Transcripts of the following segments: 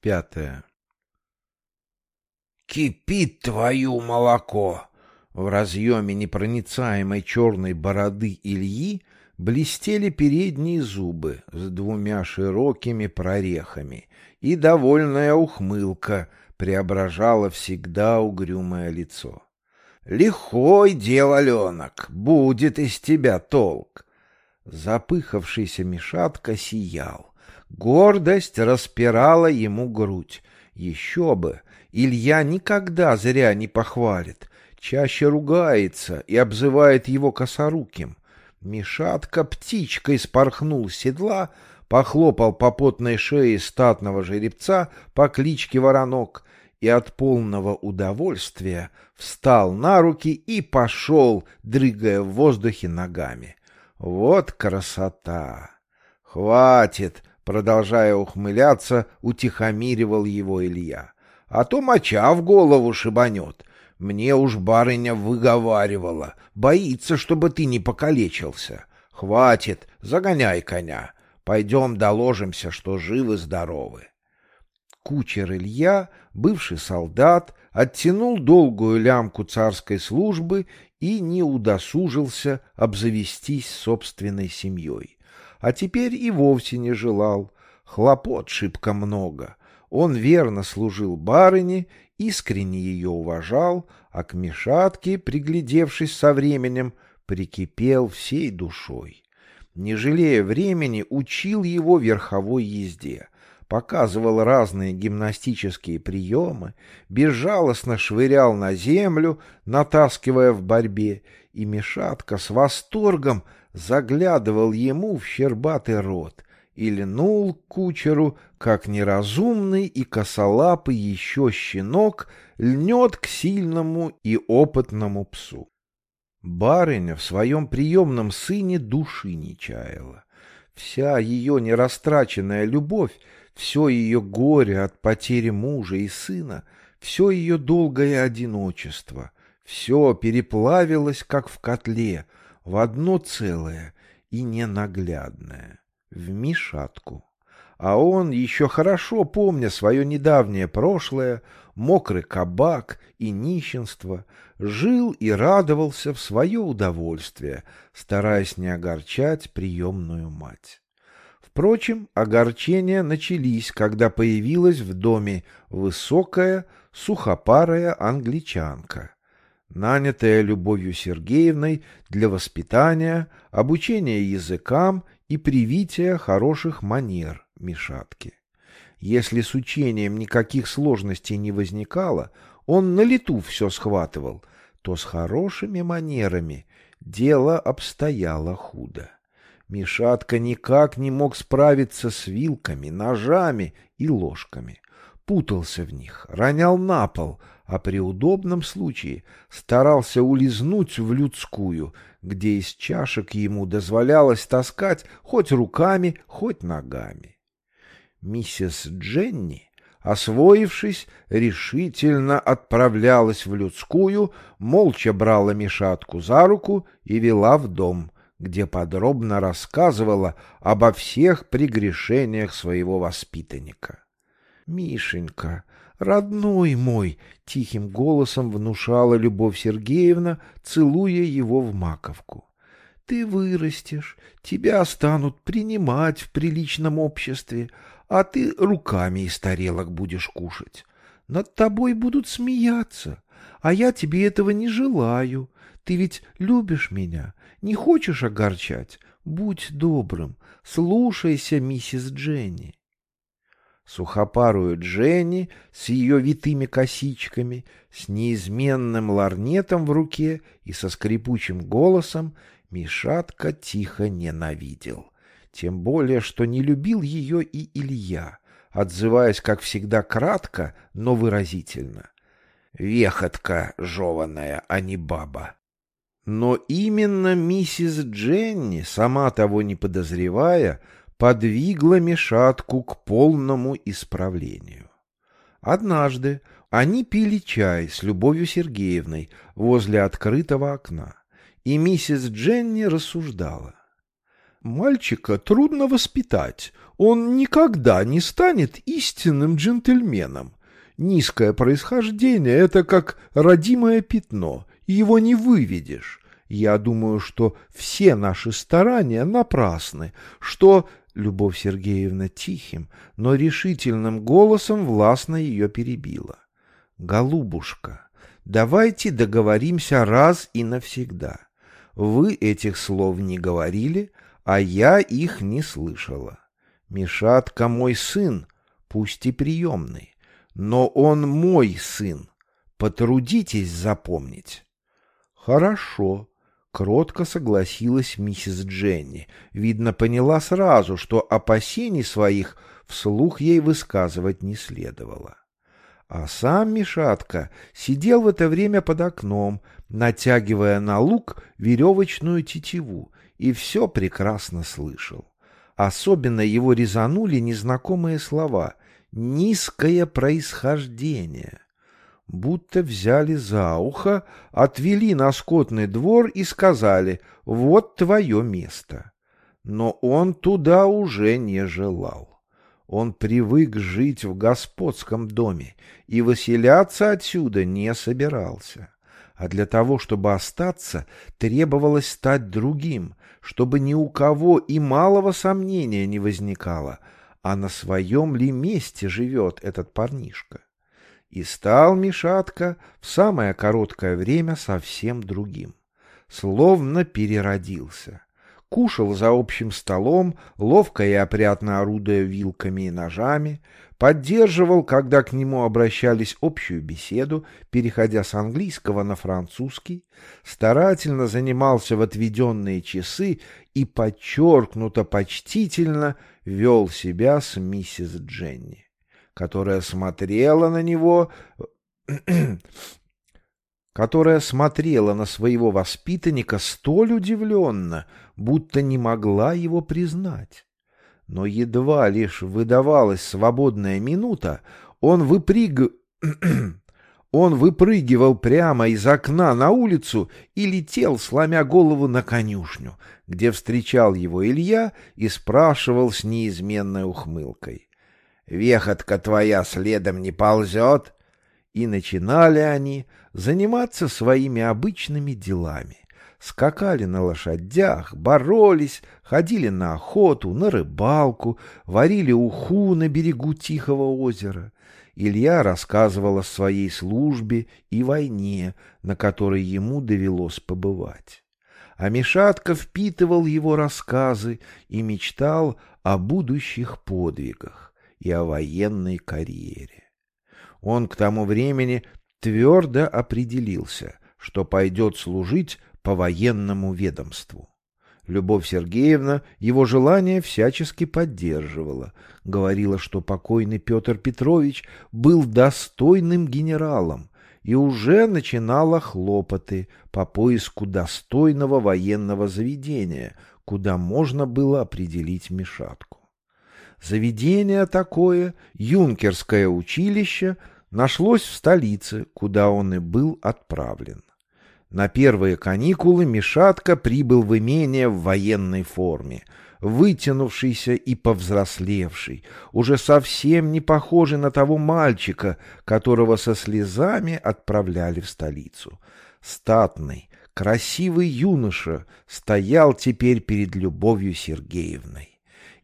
Пятое. «Кипит твою молоко!» В разъеме непроницаемой черной бороды Ильи блестели передние зубы с двумя широкими прорехами, и довольная ухмылка преображала всегда угрюмое лицо. «Лихой дел, Аленок, будет из тебя толк!» Запыхавшийся Мишатка сиял. Гордость распирала ему грудь. Еще бы! Илья никогда зря не похвалит, чаще ругается и обзывает его косоруким. Мишатка птичкой спорхнул с седла, похлопал по потной шее статного жеребца по кличке Воронок и от полного удовольствия встал на руки и пошел, дрыгая в воздухе ногами. Вот красота! Хватит! Продолжая ухмыляться, утихомиривал его Илья. «А то моча в голову шибанет. Мне уж барыня выговаривала. Боится, чтобы ты не покалечился. Хватит, загоняй коня. Пойдем доложимся, что живы-здоровы». Кучер Илья, бывший солдат, оттянул долгую лямку царской службы и не удосужился обзавестись собственной семьей а теперь и вовсе не желал. Хлопот шибко много. Он верно служил барыне, искренне ее уважал, а к Мишатке, приглядевшись со временем, прикипел всей душой. Не жалея времени, учил его верховой езде, показывал разные гимнастические приемы, безжалостно швырял на землю, натаскивая в борьбе, и Мишатка с восторгом — заглядывал ему в щербатый рот и льнул кучеру, как неразумный и косолапый еще щенок льнет к сильному и опытному псу. Барыня в своем приемном сыне души не чаяла. Вся ее нерастраченная любовь, все ее горе от потери мужа и сына, все ее долгое одиночество, все переплавилось, как в котле — в одно целое и ненаглядное, в Мишатку. А он, еще хорошо помня свое недавнее прошлое, мокрый кабак и нищенство, жил и радовался в свое удовольствие, стараясь не огорчать приемную мать. Впрочем, огорчения начались, когда появилась в доме высокая, сухопарая англичанка — нанятая Любовью Сергеевной для воспитания, обучения языкам и привития хороших манер Мишатки. Если с учением никаких сложностей не возникало, он на лету все схватывал, то с хорошими манерами дело обстояло худо. Мишатка никак не мог справиться с вилками, ножами и ложками. Путался в них, ронял на пол, а при удобном случае старался улизнуть в людскую, где из чашек ему дозволялось таскать хоть руками, хоть ногами. Миссис Дженни, освоившись, решительно отправлялась в людскую, молча брала Мишатку за руку и вела в дом, где подробно рассказывала обо всех прегрешениях своего воспитанника. «Мишенька, «Родной мой!» — тихим голосом внушала Любовь Сергеевна, целуя его в маковку. «Ты вырастешь, тебя станут принимать в приличном обществе, а ты руками из тарелок будешь кушать. Над тобой будут смеяться, а я тебе этого не желаю. Ты ведь любишь меня, не хочешь огорчать? Будь добрым, слушайся, миссис Дженни» сухопарую Дженни с ее витыми косичками, с неизменным ларнетом в руке и со скрипучим голосом Мишатка тихо ненавидел. Тем более, что не любил ее и Илья, отзываясь, как всегда, кратко, но выразительно. «Вехотка жеваная, а не баба». Но именно миссис Дженни, сама того не подозревая, подвигло Мишатку к полному исправлению. Однажды они пили чай с Любовью Сергеевной возле открытого окна, и миссис Дженни рассуждала. Мальчика трудно воспитать. Он никогда не станет истинным джентльменом. Низкое происхождение — это как родимое пятно, его не выведешь. Я думаю, что все наши старания напрасны, что Любовь Сергеевна тихим, но решительным голосом властно ее перебила. «Голубушка, давайте договоримся раз и навсегда. Вы этих слов не говорили, а я их не слышала. Мишатка мой сын, пусть и приемный, но он мой сын. Потрудитесь запомнить». «Хорошо», Кротко согласилась миссис Дженни. Видно, поняла сразу, что опасений своих вслух ей высказывать не следовало. А сам Мишатка сидел в это время под окном, натягивая на лук веревочную тетиву, и все прекрасно слышал. Особенно его резанули незнакомые слова «низкое происхождение» будто взяли за ухо, отвели на скотный двор и сказали «Вот твое место». Но он туда уже не желал. Он привык жить в господском доме и выселяться отсюда не собирался. А для того, чтобы остаться, требовалось стать другим, чтобы ни у кого и малого сомнения не возникало, а на своем ли месте живет этот парнишка. И стал Мишатка в самое короткое время совсем другим. Словно переродился. Кушал за общим столом, ловко и опрятно орудуя вилками и ножами, поддерживал, когда к нему обращались общую беседу, переходя с английского на французский, старательно занимался в отведенные часы и подчеркнуто почтительно вел себя с миссис Дженни которая смотрела на него, которая смотрела на своего воспитанника столь удивленно, будто не могла его признать. Но едва лишь выдавалась свободная минута, он выпрыг... Он выпрыгивал прямо из окна на улицу и летел, сломя голову на конюшню, где встречал его Илья и спрашивал с неизменной ухмылкой. Вехотка твоя следом не ползет. И начинали они заниматься своими обычными делами. Скакали на лошадях, боролись, ходили на охоту, на рыбалку, варили уху на берегу Тихого озера. Илья рассказывал о своей службе и войне, на которой ему довелось побывать. А Мишатка впитывал его рассказы и мечтал о будущих подвигах и о военной карьере. Он к тому времени твердо определился, что пойдет служить по военному ведомству. Любовь Сергеевна его желание всячески поддерживала, говорила, что покойный Петр Петрович был достойным генералом и уже начинала хлопоты по поиску достойного военного заведения, куда можно было определить Мишатку. Заведение такое, юнкерское училище, нашлось в столице, куда он и был отправлен. На первые каникулы Мишатка прибыл в имение в военной форме, вытянувшийся и повзрослевший, уже совсем не похожий на того мальчика, которого со слезами отправляли в столицу. Статный, красивый юноша стоял теперь перед Любовью Сергеевной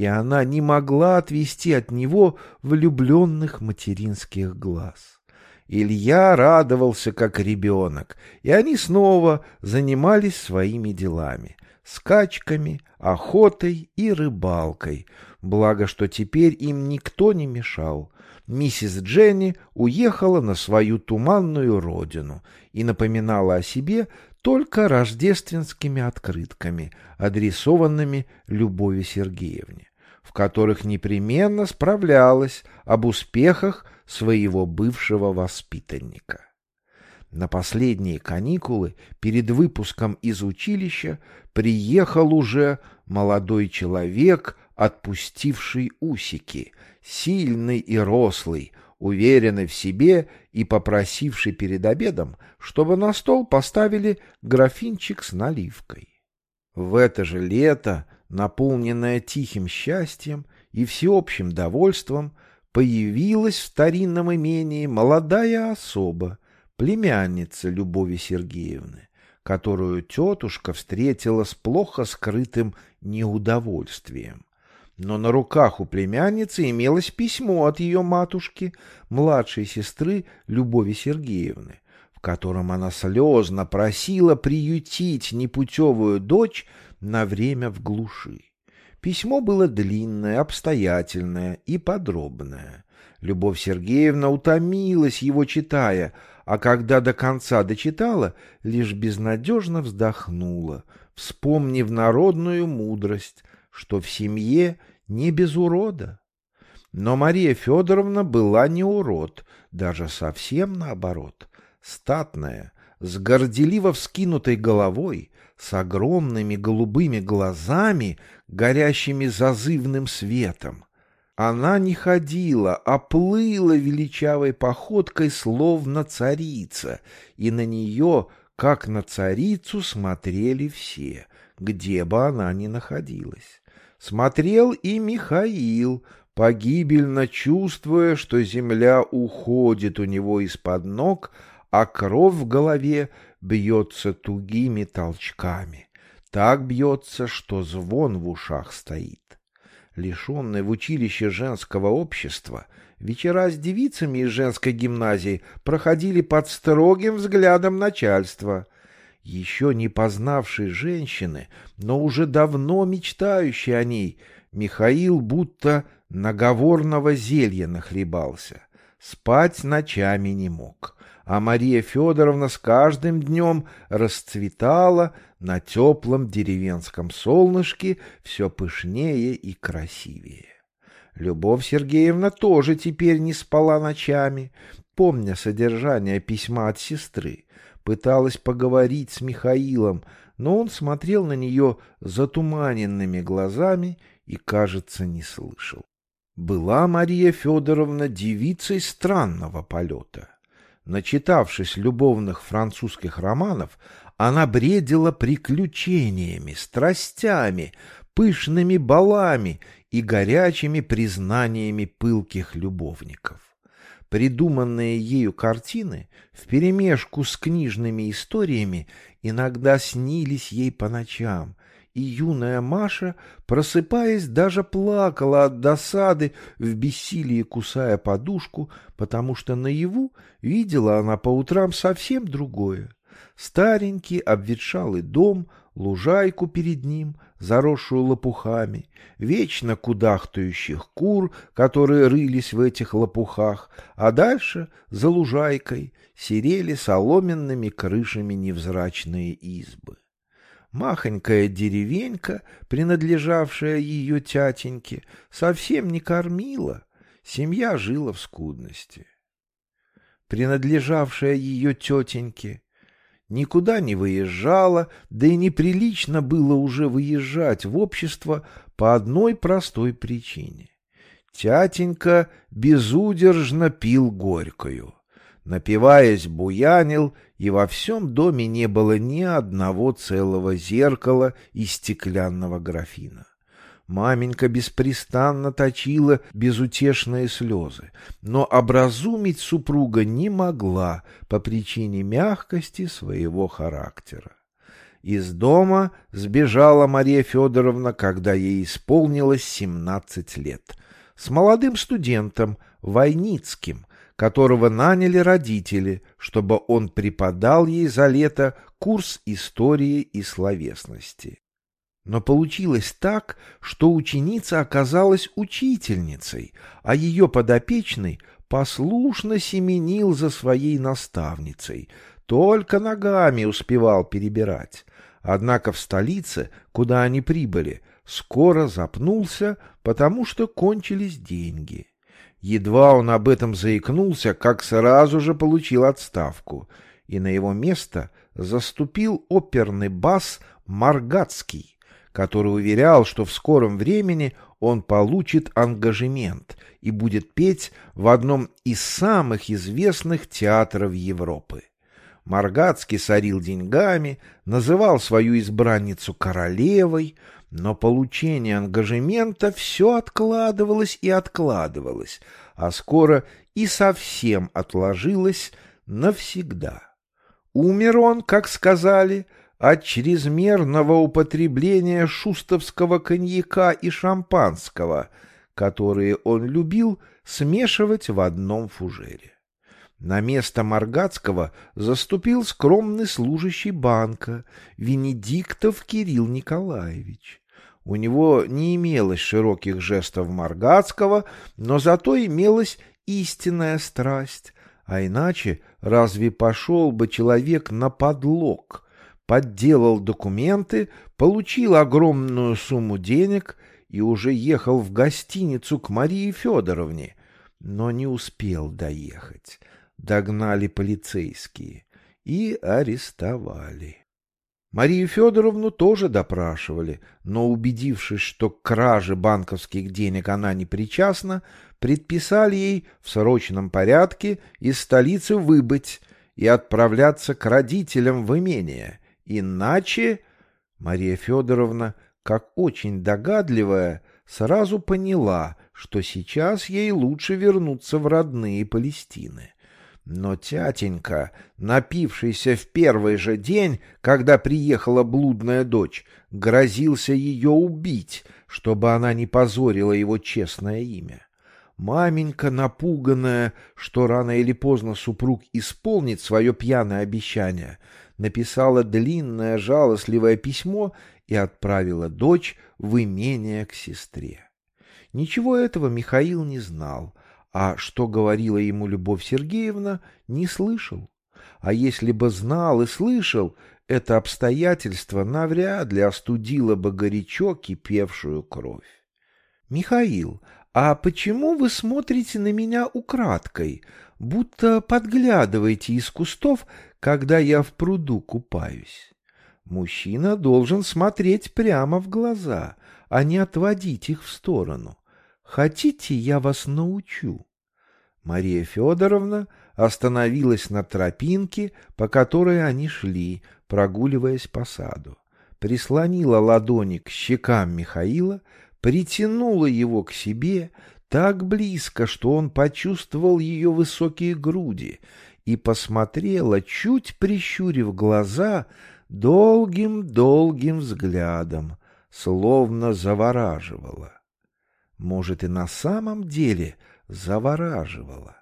и она не могла отвести от него влюбленных материнских глаз. Илья радовался, как ребенок, и они снова занимались своими делами — скачками, охотой и рыбалкой, благо что теперь им никто не мешал. Миссис Дженни уехала на свою туманную родину и напоминала о себе только рождественскими открытками, адресованными Любови Сергеевне в которых непременно справлялась об успехах своего бывшего воспитанника. На последние каникулы перед выпуском из училища приехал уже молодой человек, отпустивший усики, сильный и рослый, уверенный в себе и попросивший перед обедом, чтобы на стол поставили графинчик с наливкой. В это же лето наполненная тихим счастьем и всеобщим довольством, появилась в старинном имении молодая особа, племянница Любови Сергеевны, которую тетушка встретила с плохо скрытым неудовольствием. Но на руках у племянницы имелось письмо от ее матушки, младшей сестры Любови Сергеевны, в котором она слезно просила приютить непутевую дочь на время в глуши. Письмо было длинное, обстоятельное и подробное. Любовь Сергеевна утомилась его читая, а когда до конца дочитала, лишь безнадежно вздохнула, вспомнив народную мудрость, что в семье не без урода. Но Мария Федоровна была не урод, даже совсем наоборот. Статная, с горделиво вскинутой головой, с огромными голубыми глазами, горящими зазывным светом. Она не ходила, а плыла величавой походкой, словно царица, и на нее, как на царицу, смотрели все, где бы она ни находилась. Смотрел и Михаил, погибельно чувствуя, что земля уходит у него из-под ног, а кровь в голове бьется тугими толчками. Так бьется, что звон в ушах стоит лишенный в училище женского общества, вечера с девицами из женской гимназии проходили под строгим взглядом начальства. Еще не познавший женщины, но уже давно мечтающий о ней, Михаил будто наговорного зелья нахлебался. Спать ночами не мог а Мария Федоровна с каждым днем расцветала на теплом деревенском солнышке все пышнее и красивее. Любовь Сергеевна тоже теперь не спала ночами, помня содержание письма от сестры, пыталась поговорить с Михаилом, но он смотрел на нее затуманенными глазами и, кажется, не слышал. Была Мария Федоровна девицей странного полета. Начитавшись любовных французских романов, она бредила приключениями, страстями, пышными балами и горячими признаниями пылких любовников. Придуманные ею картины вперемешку с книжными историями иногда снились ей по ночам, и юная Маша, просыпаясь, даже плакала от досады, в бессилии кусая подушку, потому что наяву видела она по утрам совсем другое. Старенький обветшалый дом, лужайку перед ним, заросшую лопухами, вечно кудахтающих кур, которые рылись в этих лопухах, а дальше, за лужайкой, серели соломенными крышами невзрачные избы махонькая деревенька, принадлежавшая ее тятеньке, совсем не кормила, семья жила в скудности. Принадлежавшая ее тетеньке никуда не выезжала, да и неприлично было уже выезжать в общество по одной простой причине. Тятенька безудержно пил горькую напиваясь, буянил, и во всем доме не было ни одного целого зеркала и стеклянного графина. Маменька беспрестанно точила безутешные слезы, но образумить супруга не могла по причине мягкости своего характера. Из дома сбежала Мария Федоровна, когда ей исполнилось семнадцать лет, с молодым студентом Войницким, которого наняли родители, чтобы он преподал ей за лето курс истории и словесности. Но получилось так, что ученица оказалась учительницей, а ее подопечный послушно семенил за своей наставницей, только ногами успевал перебирать. Однако в столице, куда они прибыли, скоро запнулся, потому что кончились деньги. Едва он об этом заикнулся, как сразу же получил отставку, и на его место заступил оперный бас Маргацкий, который уверял, что в скором времени он получит ангажемент и будет петь в одном из самых известных театров Европы. Маргацкий сорил деньгами, называл свою избранницу королевой, но получение ангажемента все откладывалось и откладывалось, а скоро и совсем отложилось навсегда. Умер он, как сказали, от чрезмерного употребления шустовского коньяка и шампанского, которые он любил смешивать в одном фужере. На место Маргацкого заступил скромный служащий банка Венедиктов Кирилл Николаевич. У него не имелось широких жестов Маргацкого, но зато имелась истинная страсть, а иначе разве пошел бы человек на подлог, подделал документы, получил огромную сумму денег и уже ехал в гостиницу к Марии Федоровне, но не успел доехать. Догнали полицейские и арестовали. Марию Федоровну тоже допрашивали, но, убедившись, что к краже банковских денег она не причастна, предписали ей в срочном порядке из столицы выбыть и отправляться к родителям в имение. Иначе Мария Федоровна, как очень догадливая, сразу поняла, что сейчас ей лучше вернуться в родные Палестины. Но тятенька, напившийся в первый же день, когда приехала блудная дочь, грозился ее убить, чтобы она не позорила его честное имя. Маменька, напуганная, что рано или поздно супруг исполнит свое пьяное обещание, написала длинное жалостливое письмо и отправила дочь в имение к сестре. Ничего этого Михаил не знал, а что говорила ему Любовь Сергеевна, не слышал. А если бы знал и слышал, это обстоятельство навряд ли остудило бы горячо кипевшую кровь. «Михаил, а почему вы смотрите на меня украдкой, будто подглядываете из кустов, когда я в пруду купаюсь? Мужчина должен смотреть прямо в глаза, а не отводить их в сторону. Хотите, я вас научу?» Мария Федоровна остановилась на тропинке, по которой они шли, прогуливаясь по саду. Прислонила ладони к щекам Михаила, притянула его к себе так близко, что он почувствовал ее высокие груди, и посмотрела, чуть прищурив глаза, долгим-долгим взглядом, словно завораживала. Может, и на самом деле завораживала.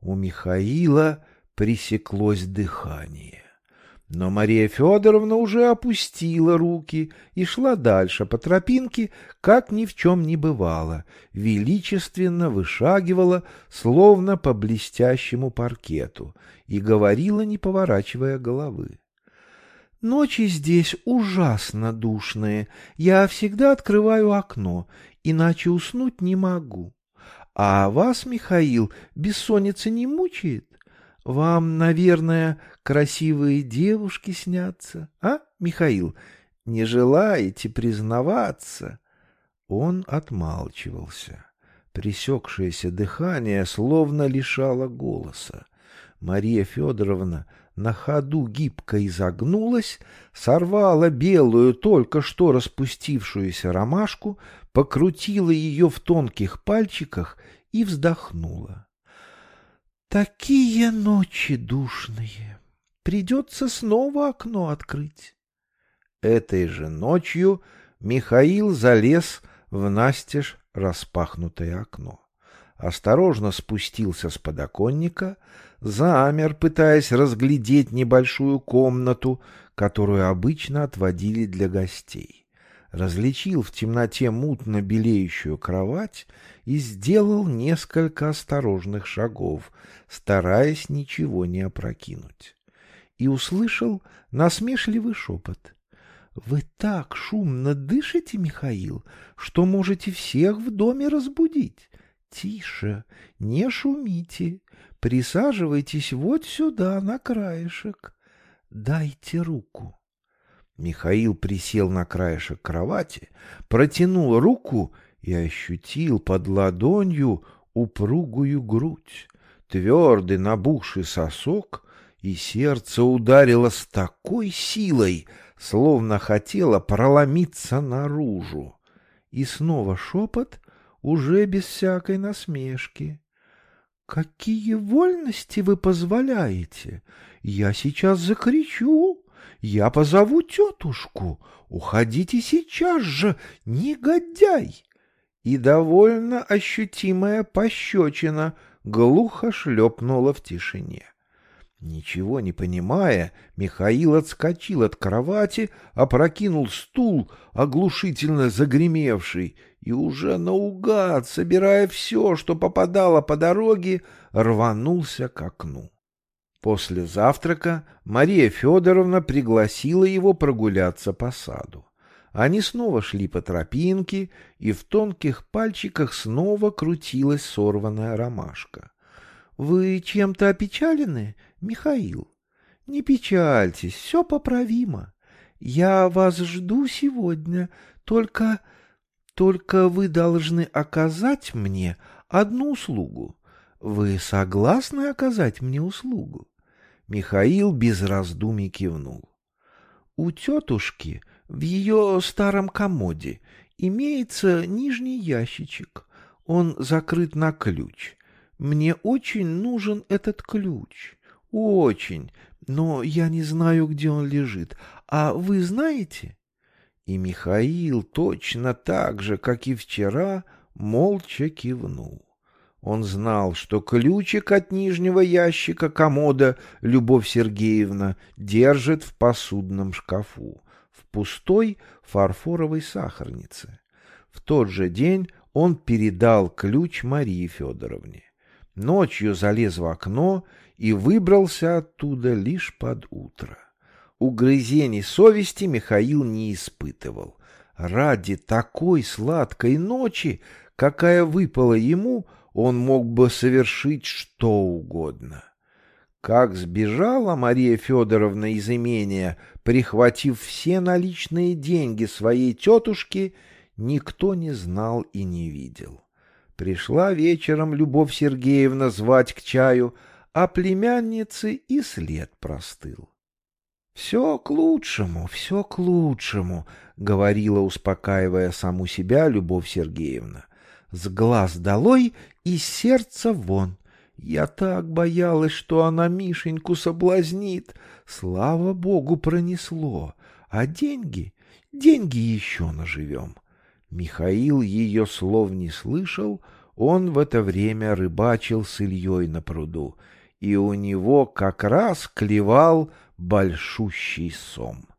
У Михаила пресеклось дыхание. Но Мария Федоровна уже опустила руки и шла дальше по тропинке, как ни в чем не бывало, величественно вышагивала, словно по блестящему паркету, и говорила, не поворачивая головы. Ночи здесь ужасно душные. Я всегда открываю окно, иначе уснуть не могу. А вас, Михаил, бессонница не мучает? Вам, наверное, красивые девушки снятся, а, Михаил? Не желаете признаваться?» Он отмалчивался. Пресекшееся дыхание словно лишало голоса. Мария Федоровна на ходу гибко изогнулась, сорвала белую, только что распустившуюся ромашку, покрутила ее в тонких пальчиках и вздохнула. «Такие ночи душные! Придется снова окно открыть!» Этой же ночью Михаил залез в настежь распахнутое окно осторожно спустился с подоконника, замер, пытаясь разглядеть небольшую комнату, которую обычно отводили для гостей. Различил в темноте мутно белеющую кровать и сделал несколько осторожных шагов, стараясь ничего не опрокинуть. И услышал насмешливый шепот. — Вы так шумно дышите, Михаил, что можете всех в доме разбудить. Тише, не шумите, присаживайтесь вот сюда, на краешек. Дайте руку. Михаил присел на краешек кровати, протянул руку и ощутил под ладонью упругую грудь, твердый набухший сосок, и сердце ударило с такой силой, словно хотела проломиться наружу. И снова шепот, уже без всякой насмешки. «Какие вольности вы позволяете? Я сейчас закричу, я позову тетушку. Уходите сейчас же, негодяй!» И довольно ощутимая пощечина глухо шлепнула в тишине. Ничего не понимая, Михаил отскочил от кровати, опрокинул стул, оглушительно загремевший, и уже наугад, собирая все, что попадало по дороге, рванулся к окну. После завтрака Мария Федоровна пригласила его прогуляться по саду. Они снова шли по тропинке, и в тонких пальчиках снова крутилась сорванная ромашка. — Вы чем-то опечалены? — Михаил, не печальтесь, все поправимо. Я вас жду сегодня, только... Только вы должны оказать мне одну услугу. Вы согласны оказать мне услугу? Михаил без раздумий кивнул. У тетушки в ее старом комоде имеется нижний ящичек. Он закрыт на ключ. Мне очень нужен этот ключ. Очень, но я не знаю, где он лежит. А вы знаете? И Михаил точно так же, как и вчера, молча кивнул. Он знал, что ключик от нижнего ящика комода Любовь Сергеевна держит в посудном шкафу, в пустой фарфоровой сахарнице. В тот же день он передал ключ Марии Федоровне. Ночью залез в окно и выбрался оттуда лишь под утро. Угрызений совести Михаил не испытывал. Ради такой сладкой ночи, какая выпала ему, он мог бы совершить что угодно. Как сбежала Мария Федоровна из имения, прихватив все наличные деньги своей тетушки, никто не знал и не видел. Пришла вечером Любовь Сергеевна звать к чаю — а племянницы и след простыл. «Все к лучшему, все к лучшему», — говорила, успокаивая саму себя Любовь Сергеевна. «С глаз долой и сердца вон. Я так боялась, что она Мишеньку соблазнит. Слава богу, пронесло. А деньги? Деньги еще наживем». Михаил ее слов не слышал, он в это время рыбачил с Ильей на пруду — и у него как раз клевал большущий сом.